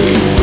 Please.